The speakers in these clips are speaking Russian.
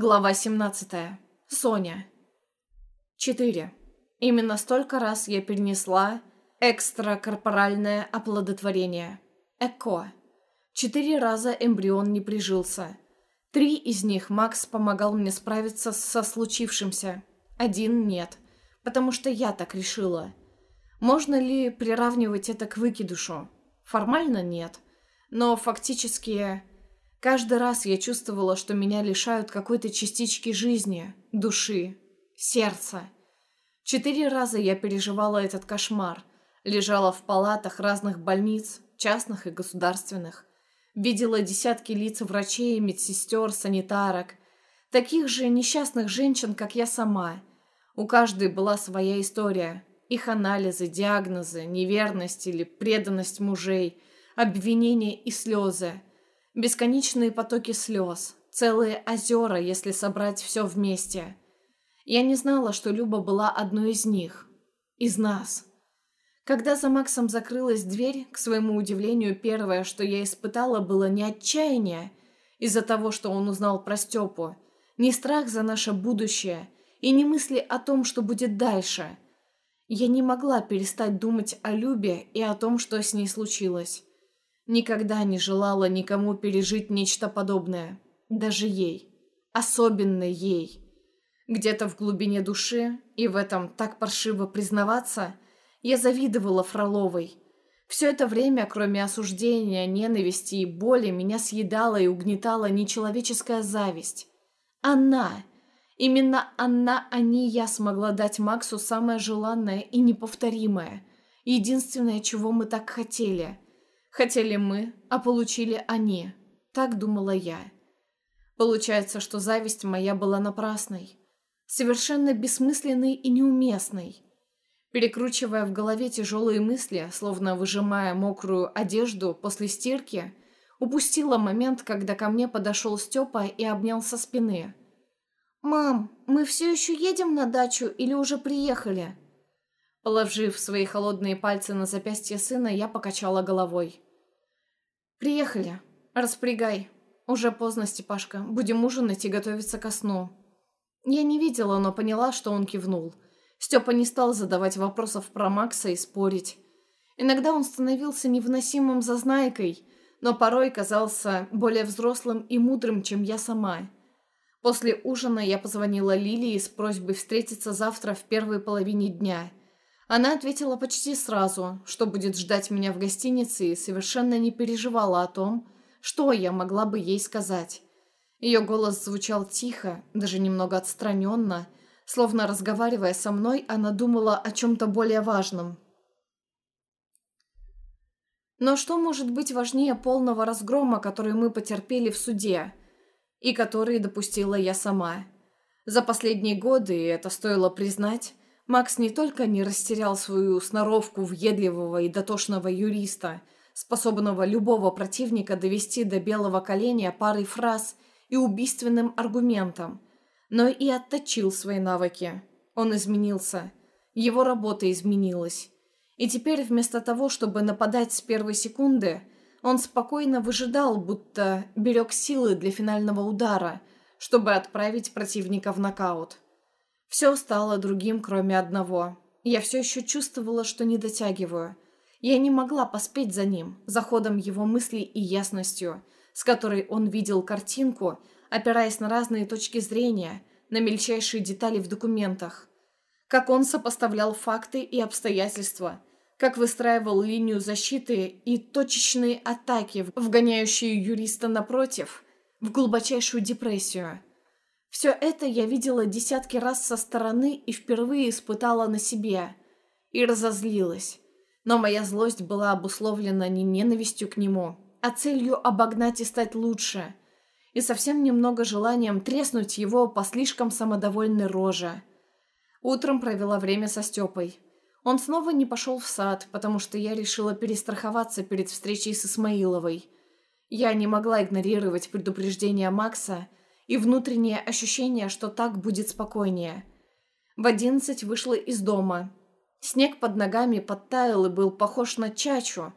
Глава 17. Соня. 4. Именно столько раз я перенесла экстракорпоральное оплодотворение. ЭКО. Четыре раза эмбрион не прижился. Три из них Макс помогал мне справиться со случившимся. Один нет, потому что я так решила. Можно ли приравнивать это к выкидышу? Формально нет, но фактически Каждый раз я чувствовала, что меня лишают какой-то частички жизни, души, сердца. Четыре раза я переживала этот кошмар. Лежала в палатах разных больниц, частных и государственных. Видела десятки лиц врачей, медсестер, санитарок. Таких же несчастных женщин, как я сама. У каждой была своя история. Их анализы, диагнозы, неверность или преданность мужей, обвинения и слезы – Бесконечные потоки слез, целые озера, если собрать все вместе. Я не знала, что Люба была одной из них. Из нас. Когда за Максом закрылась дверь, к своему удивлению, первое, что я испытала, было не отчаяние из-за того, что он узнал про Степу, не страх за наше будущее и не мысли о том, что будет дальше. Я не могла перестать думать о Любе и о том, что с ней случилось. Никогда не желала никому пережить нечто подобное. Даже ей. Особенно ей. Где-то в глубине души, и в этом так паршиво признаваться, я завидовала Фроловой. Все это время, кроме осуждения, ненависти и боли, меня съедала и угнетала нечеловеческая зависть. Она, именно она, а не я смогла дать Максу самое желанное и неповторимое, единственное, чего мы так хотели – Хотели мы, а получили они. Так думала я. Получается, что зависть моя была напрасной. Совершенно бессмысленной и неуместной. Перекручивая в голове тяжелые мысли, словно выжимая мокрую одежду после стирки, упустила момент, когда ко мне подошел Степа и обнял со спины. «Мам, мы все еще едем на дачу или уже приехали?» Положив свои холодные пальцы на запястье сына, я покачала головой. «Приехали. Распрягай. Уже поздно, Степашка. Будем ужинать и готовиться ко сну». Я не видела, но поняла, что он кивнул. Степа не стал задавать вопросов про Макса и спорить. Иногда он становился невыносимым зазнайкой, но порой казался более взрослым и мудрым, чем я сама. После ужина я позвонила Лилии с просьбой встретиться завтра в первой половине дня – она ответила почти сразу, что будет ждать меня в гостинице и совершенно не переживала о том, что я могла бы ей сказать. Ее голос звучал тихо, даже немного отстраненно, словно разговаривая со мной, она думала о чем-то более важном. Но что может быть важнее полного разгрома, который мы потерпели в суде, и который допустила я сама? За последние годы, и это стоило признать, Макс не только не растерял свою сноровку въедливого и дотошного юриста, способного любого противника довести до белого коленя парой фраз и убийственным аргументом, но и отточил свои навыки. Он изменился. Его работа изменилась. И теперь вместо того, чтобы нападать с первой секунды, он спокойно выжидал, будто берег силы для финального удара, чтобы отправить противника в нокаут. Все стало другим, кроме одного. Я все еще чувствовала, что не дотягиваю. Я не могла поспеть за ним, за ходом его мыслей и ясностью, с которой он видел картинку, опираясь на разные точки зрения, на мельчайшие детали в документах. Как он сопоставлял факты и обстоятельства, как выстраивал линию защиты и точечные атаки, вгоняющие юриста напротив в глубочайшую депрессию – все это я видела десятки раз со стороны и впервые испытала на себе. И разозлилась. Но моя злость была обусловлена не ненавистью к нему, а целью обогнать и стать лучше. И совсем немного желанием треснуть его по слишком самодовольной роже. Утром провела время со Степой. Он снова не пошел в сад, потому что я решила перестраховаться перед встречей с Исмаиловой. Я не могла игнорировать предупреждения Макса и внутреннее ощущение, что так будет спокойнее. В одиннадцать вышла из дома. Снег под ногами подтаял и был похож на чачу,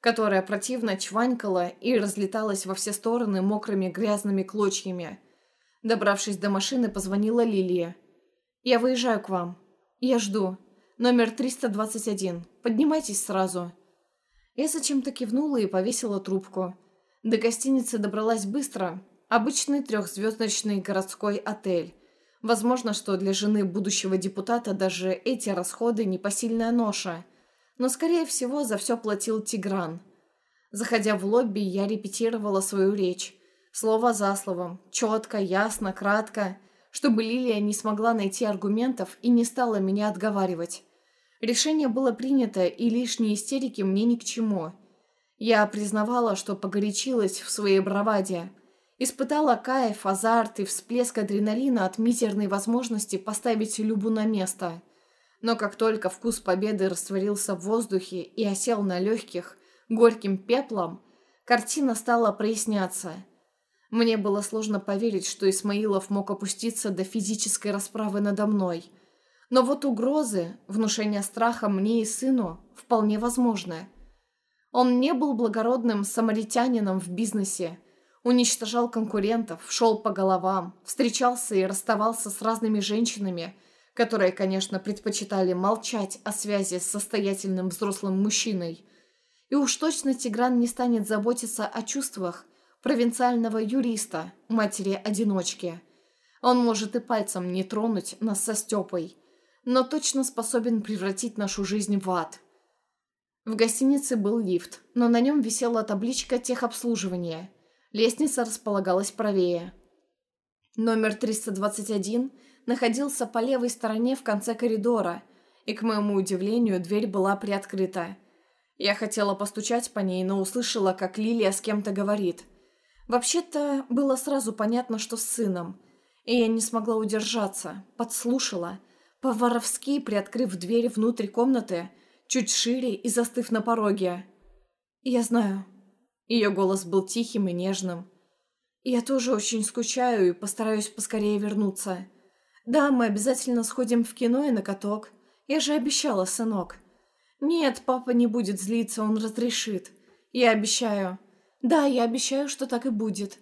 которая противно чванькала и разлеталась во все стороны мокрыми грязными клочьями. Добравшись до машины, позвонила Лилия. «Я выезжаю к вам. Я жду. Номер 321. Поднимайтесь сразу». Я зачем-то кивнула и повесила трубку. До гостиницы добралась быстро. Обычный трехзвездочный городской отель. Возможно, что для жены будущего депутата даже эти расходы непосильная ноша. Но, скорее всего, за все платил Тигран. Заходя в лобби, я репетировала свою речь. Слово за словом, четко, ясно, кратко, чтобы Лилия не смогла найти аргументов и не стала меня отговаривать. Решение было принято, и лишние истерики мне ни к чему. Я признавала, что погорячилась в своей браваде. Испытала кайф, азарт и всплеск адреналина от мизерной возможности поставить Любу на место. Но как только вкус победы растворился в воздухе и осел на легких, горьким пеплом, картина стала проясняться – мне было сложно поверить, что Исмаилов мог опуститься до физической расправы надо мной. Но вот угрозы, внушение страха мне и сыну вполне возможны. Он не был благородным самаритянином в бизнесе, уничтожал конкурентов, шел по головам, встречался и расставался с разными женщинами, которые, конечно, предпочитали молчать о связи с состоятельным взрослым мужчиной. И уж точно Тигран не станет заботиться о чувствах, провинциального юриста, матери-одиночки. Он может и пальцем не тронуть нас со Степой, но точно способен превратить нашу жизнь в ад. В гостинице был лифт, но на нем висела табличка техобслуживания. Лестница располагалась правее. Номер 321 находился по левой стороне в конце коридора, и, к моему удивлению, дверь была приоткрыта. Я хотела постучать по ней, но услышала, как Лилия с кем-то говорит – Вообще-то было сразу понятно, что с сыном. И я не смогла удержаться, подслушала, по-воровски приоткрыв дверь внутрь комнаты, чуть шире и застыв на пороге. «Я знаю». Ее голос был тихим и нежным. «Я тоже очень скучаю и постараюсь поскорее вернуться. Да, мы обязательно сходим в кино и на каток. Я же обещала, сынок». «Нет, папа не будет злиться, он разрешит. Я обещаю». «Да, я обещаю, что так и будет».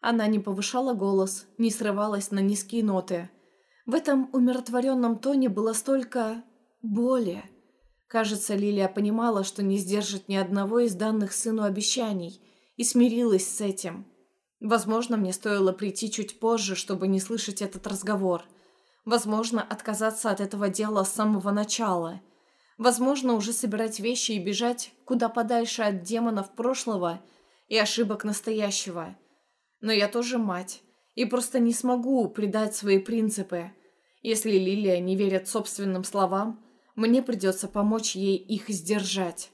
Она не повышала голос, не срывалась на низкие ноты. В этом умиротворенном тоне было столько... боли. Кажется, Лилия понимала, что не сдержит ни одного из данных сыну обещаний, и смирилась с этим. Возможно, мне стоило прийти чуть позже, чтобы не слышать этот разговор. Возможно, отказаться от этого дела с самого начала. Возможно, уже собирать вещи и бежать куда подальше от демонов прошлого – и ошибок настоящего. Но я тоже мать, и просто не смогу предать свои принципы. Если Лилия не верит собственным словам, мне придется помочь ей их сдержать.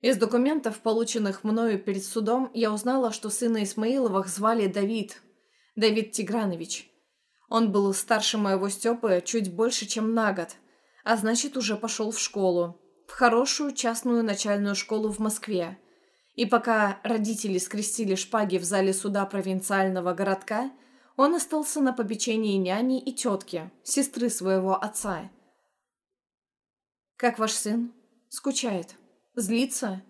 Из документов, полученных мною перед судом, я узнала, что сына Исмаиловых звали Давид. Давид Тигранович. Он был старше моего Степы чуть больше, чем на год, а значит, уже пошел в школу. В хорошую частную начальную школу в Москве. И пока родители скрестили шпаги в зале суда провинциального городка, он остался на попечении няни и тетки, сестры своего отца. «Как ваш сын?» «Скучает. Злится?»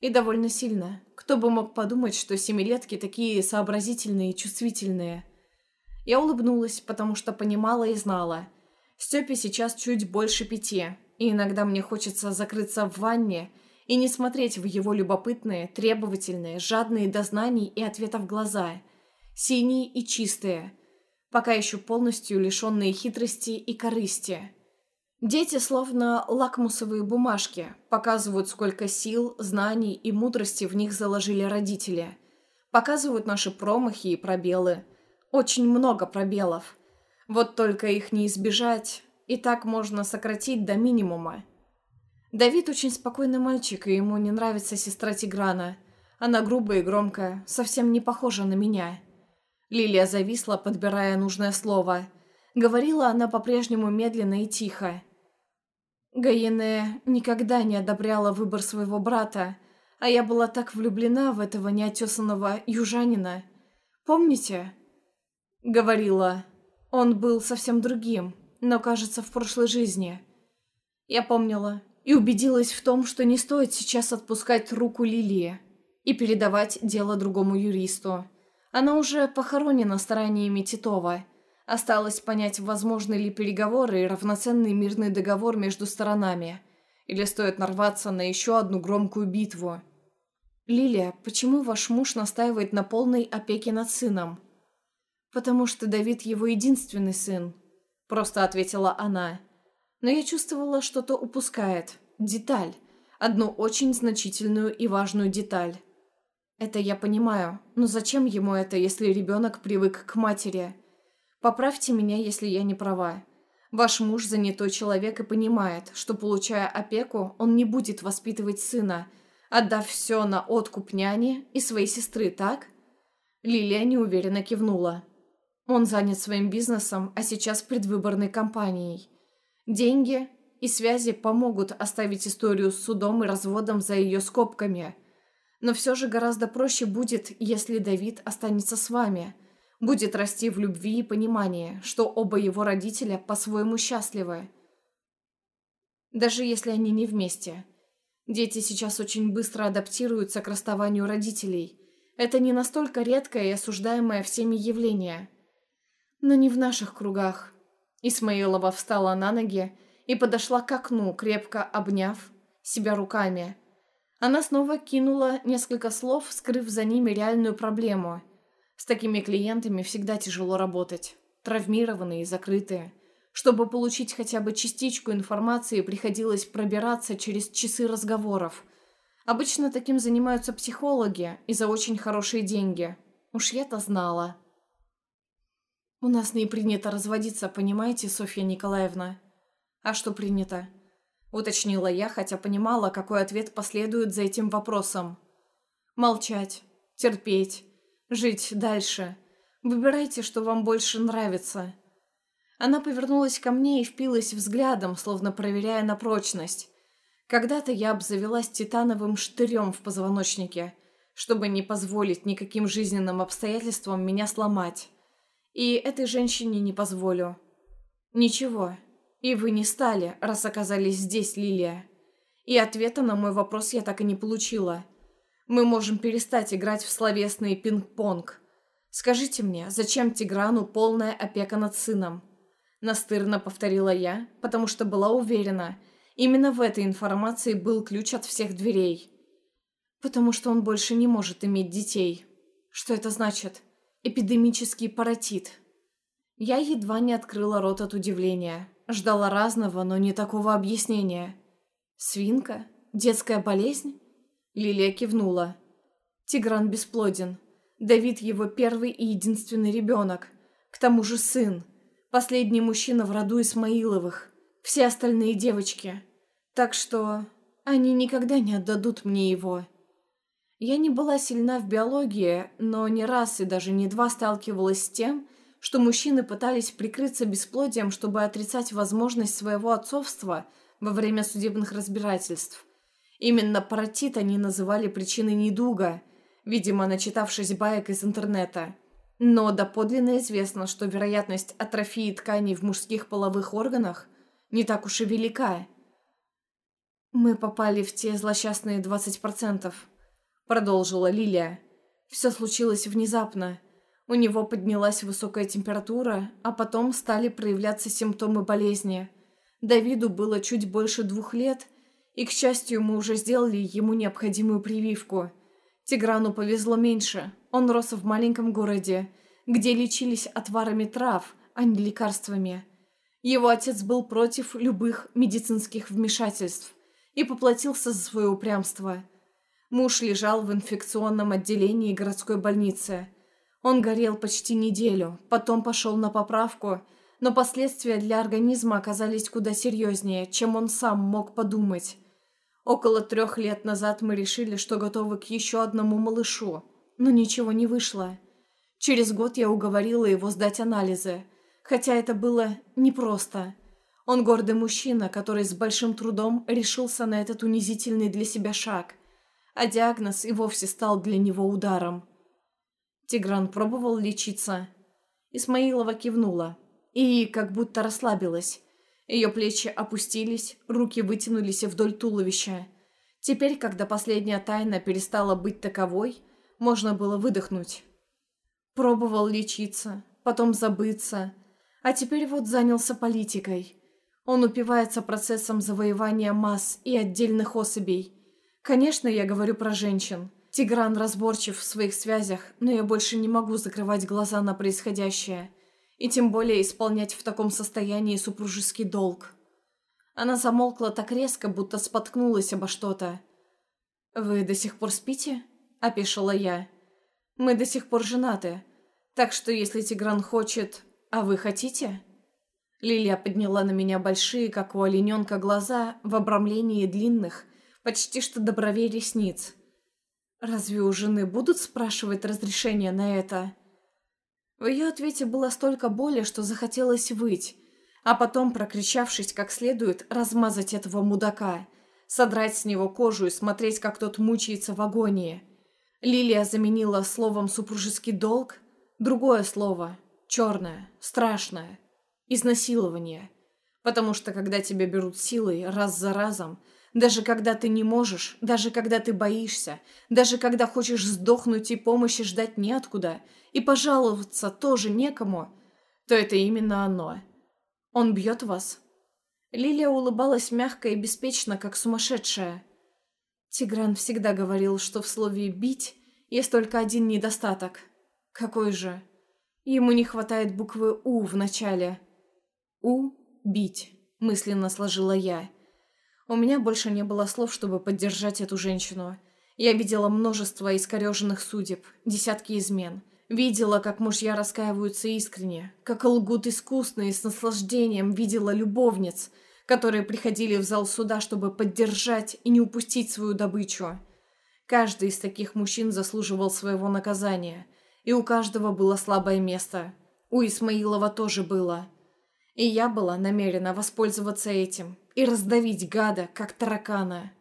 «И довольно сильно. Кто бы мог подумать, что семилетки такие сообразительные и чувствительные?» Я улыбнулась, потому что понимала и знала. Степе сейчас чуть больше пяти, и иногда мне хочется закрыться в ванне – и не смотреть в его любопытные, требовательные, жадные до знаний и ответов глаза, синие и чистые, пока еще полностью лишенные хитрости и корысти. Дети, словно лакмусовые бумажки, показывают, сколько сил, знаний и мудрости в них заложили родители. Показывают наши промахи и пробелы. Очень много пробелов. Вот только их не избежать, и так можно сократить до минимума. Давид очень спокойный мальчик, и ему не нравится сестра Тиграна. Она грубая и громкая, совсем не похожа на меня. Лилия зависла, подбирая нужное слово. Говорила она по-прежнему медленно и тихо. Гаене никогда не одобряла выбор своего брата, а я была так влюблена в этого неотесанного южанина. Помните? Говорила. Он был совсем другим, но, кажется, в прошлой жизни. Я помнила и убедилась в том, что не стоит сейчас отпускать руку Лилии и передавать дело другому юристу. Она уже похоронена стараниями Титова. Осталось понять, возможны ли переговоры и равноценный мирный договор между сторонами. Или стоит нарваться на еще одну громкую битву. «Лилия, почему ваш муж настаивает на полной опеке над сыном?» «Потому что Давид его единственный сын», — просто ответила она. Но я чувствовала, что-то упускает. Деталь. Одну очень значительную и важную деталь. Это я понимаю, но зачем ему это, если ребенок привык к матери? Поправьте меня, если я не права. Ваш муж занятой человек и понимает, что, получая опеку, он не будет воспитывать сына, отдав все на откуп няне и своей сестры, так? Лилия неуверенно кивнула. Он занят своим бизнесом, а сейчас предвыборной кампанией. Деньги и связи помогут оставить историю с судом и разводом за ее скобками – но все же гораздо проще будет, если Давид останется с вами. Будет расти в любви и понимании, что оба его родителя по-своему счастливы. Даже если они не вместе. Дети сейчас очень быстро адаптируются к расставанию родителей. Это не настолько редкое и осуждаемое всеми явление. Но не в наших кругах. Исмаилова встала на ноги и подошла к окну, крепко обняв себя руками – она снова кинула несколько слов, скрыв за ними реальную проблему. С такими клиентами всегда тяжело работать. Травмированные и закрытые. Чтобы получить хотя бы частичку информации, приходилось пробираться через часы разговоров. Обычно таким занимаются психологи и за очень хорошие деньги. Уж я-то знала. «У нас не принято разводиться, понимаете, Софья Николаевна?» «А что принято?» уточнила я, хотя понимала, какой ответ последует за этим вопросом. Молчать, терпеть, жить дальше. Выбирайте, что вам больше нравится. Она повернулась ко мне и впилась взглядом, словно проверяя на прочность. Когда-то я обзавелась титановым штырем в позвоночнике, чтобы не позволить никаким жизненным обстоятельствам меня сломать. И этой женщине не позволю. Ничего, и вы не стали, раз оказались здесь, Лилия. И ответа на мой вопрос я так и не получила. Мы можем перестать играть в словесный пинг-понг. Скажите мне, зачем Тиграну полная опека над сыном? Настырно повторила я, потому что была уверена, именно в этой информации был ключ от всех дверей. Потому что он больше не может иметь детей. Что это значит? Эпидемический паротит. Я едва не открыла рот от удивления. Ждала разного, но не такого объяснения. «Свинка? Детская болезнь?» Лилия кивнула. «Тигран бесплоден. Давид его первый и единственный ребенок. К тому же сын. Последний мужчина в роду Исмаиловых. Все остальные девочки. Так что они никогда не отдадут мне его». Я не была сильна в биологии, но не раз и даже не два сталкивалась с тем, что мужчины пытались прикрыться бесплодием, чтобы отрицать возможность своего отцовства во время судебных разбирательств. Именно паротит они называли причиной недуга, видимо, начитавшись баек из интернета. Но доподлинно известно, что вероятность атрофии тканей в мужских половых органах не так уж и велика. «Мы попали в те злосчастные 20%, — продолжила Лилия. «Все случилось внезапно. У него поднялась высокая температура, а потом стали проявляться симптомы болезни. Давиду было чуть больше двух лет, и, к счастью, мы уже сделали ему необходимую прививку. Тиграну повезло меньше. Он рос в маленьком городе, где лечились отварами трав, а не лекарствами. Его отец был против любых медицинских вмешательств и поплатился за свое упрямство. Муж лежал в инфекционном отделении городской больницы – он горел почти неделю, потом пошел на поправку, но последствия для организма оказались куда серьезнее, чем он сам мог подумать. Около трех лет назад мы решили, что готовы к еще одному малышу, но ничего не вышло. Через год я уговорила его сдать анализы, хотя это было непросто. Он гордый мужчина, который с большим трудом решился на этот унизительный для себя шаг, а диагноз и вовсе стал для него ударом. Тигран пробовал лечиться. Исмаилова кивнула и как будто расслабилась. Ее плечи опустились, руки вытянулись вдоль туловища. Теперь, когда последняя тайна перестала быть таковой, можно было выдохнуть. Пробовал лечиться, потом забыться, а теперь вот занялся политикой. Он упивается процессом завоевания масс и отдельных особей. Конечно, я говорю про женщин. Тигран разборчив в своих связях, но я больше не могу закрывать глаза на происходящее. И тем более исполнять в таком состоянии супружеский долг. Она замолкла так резко, будто споткнулась обо что-то. «Вы до сих пор спите?» – опешила я. «Мы до сих пор женаты, так что если Тигран хочет, а вы хотите?» Лилия подняла на меня большие, как у олененка, глаза в обрамлении длинных, почти что до бровей ресниц. «Разве у жены будут спрашивать разрешение на это?» В ее ответе было столько боли, что захотелось выть, а потом, прокричавшись как следует, размазать этого мудака, содрать с него кожу и смотреть, как тот мучается в агонии. Лилия заменила словом «супружеский долг» другое слово, черное, страшное, изнасилование. Потому что когда тебя берут силой раз за разом, даже когда ты не можешь, даже когда ты боишься, даже когда хочешь сдохнуть и помощи ждать неоткуда, и пожаловаться тоже некому, то это именно оно – он бьет вас?» Лилия улыбалась мягко и беспечно, как сумасшедшая. Тигран всегда говорил, что в слове «бить» есть только один недостаток. Какой же? Ему не хватает буквы «у» в начале. «У» — «бить», — мысленно сложила я. У меня больше не было слов, чтобы поддержать эту женщину. Я видела множество искореженных судеб, десятки измен — Видела, как мужья раскаиваются искренне, как лгут и с наслаждением видела любовниц, которые приходили в зал суда, чтобы поддержать и не упустить свою добычу. Каждый из таких мужчин заслуживал своего наказания, и у каждого было слабое место. У Исмаилова тоже было. И я была намерена воспользоваться этим и раздавить гада, как таракана.